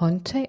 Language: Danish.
håndtag.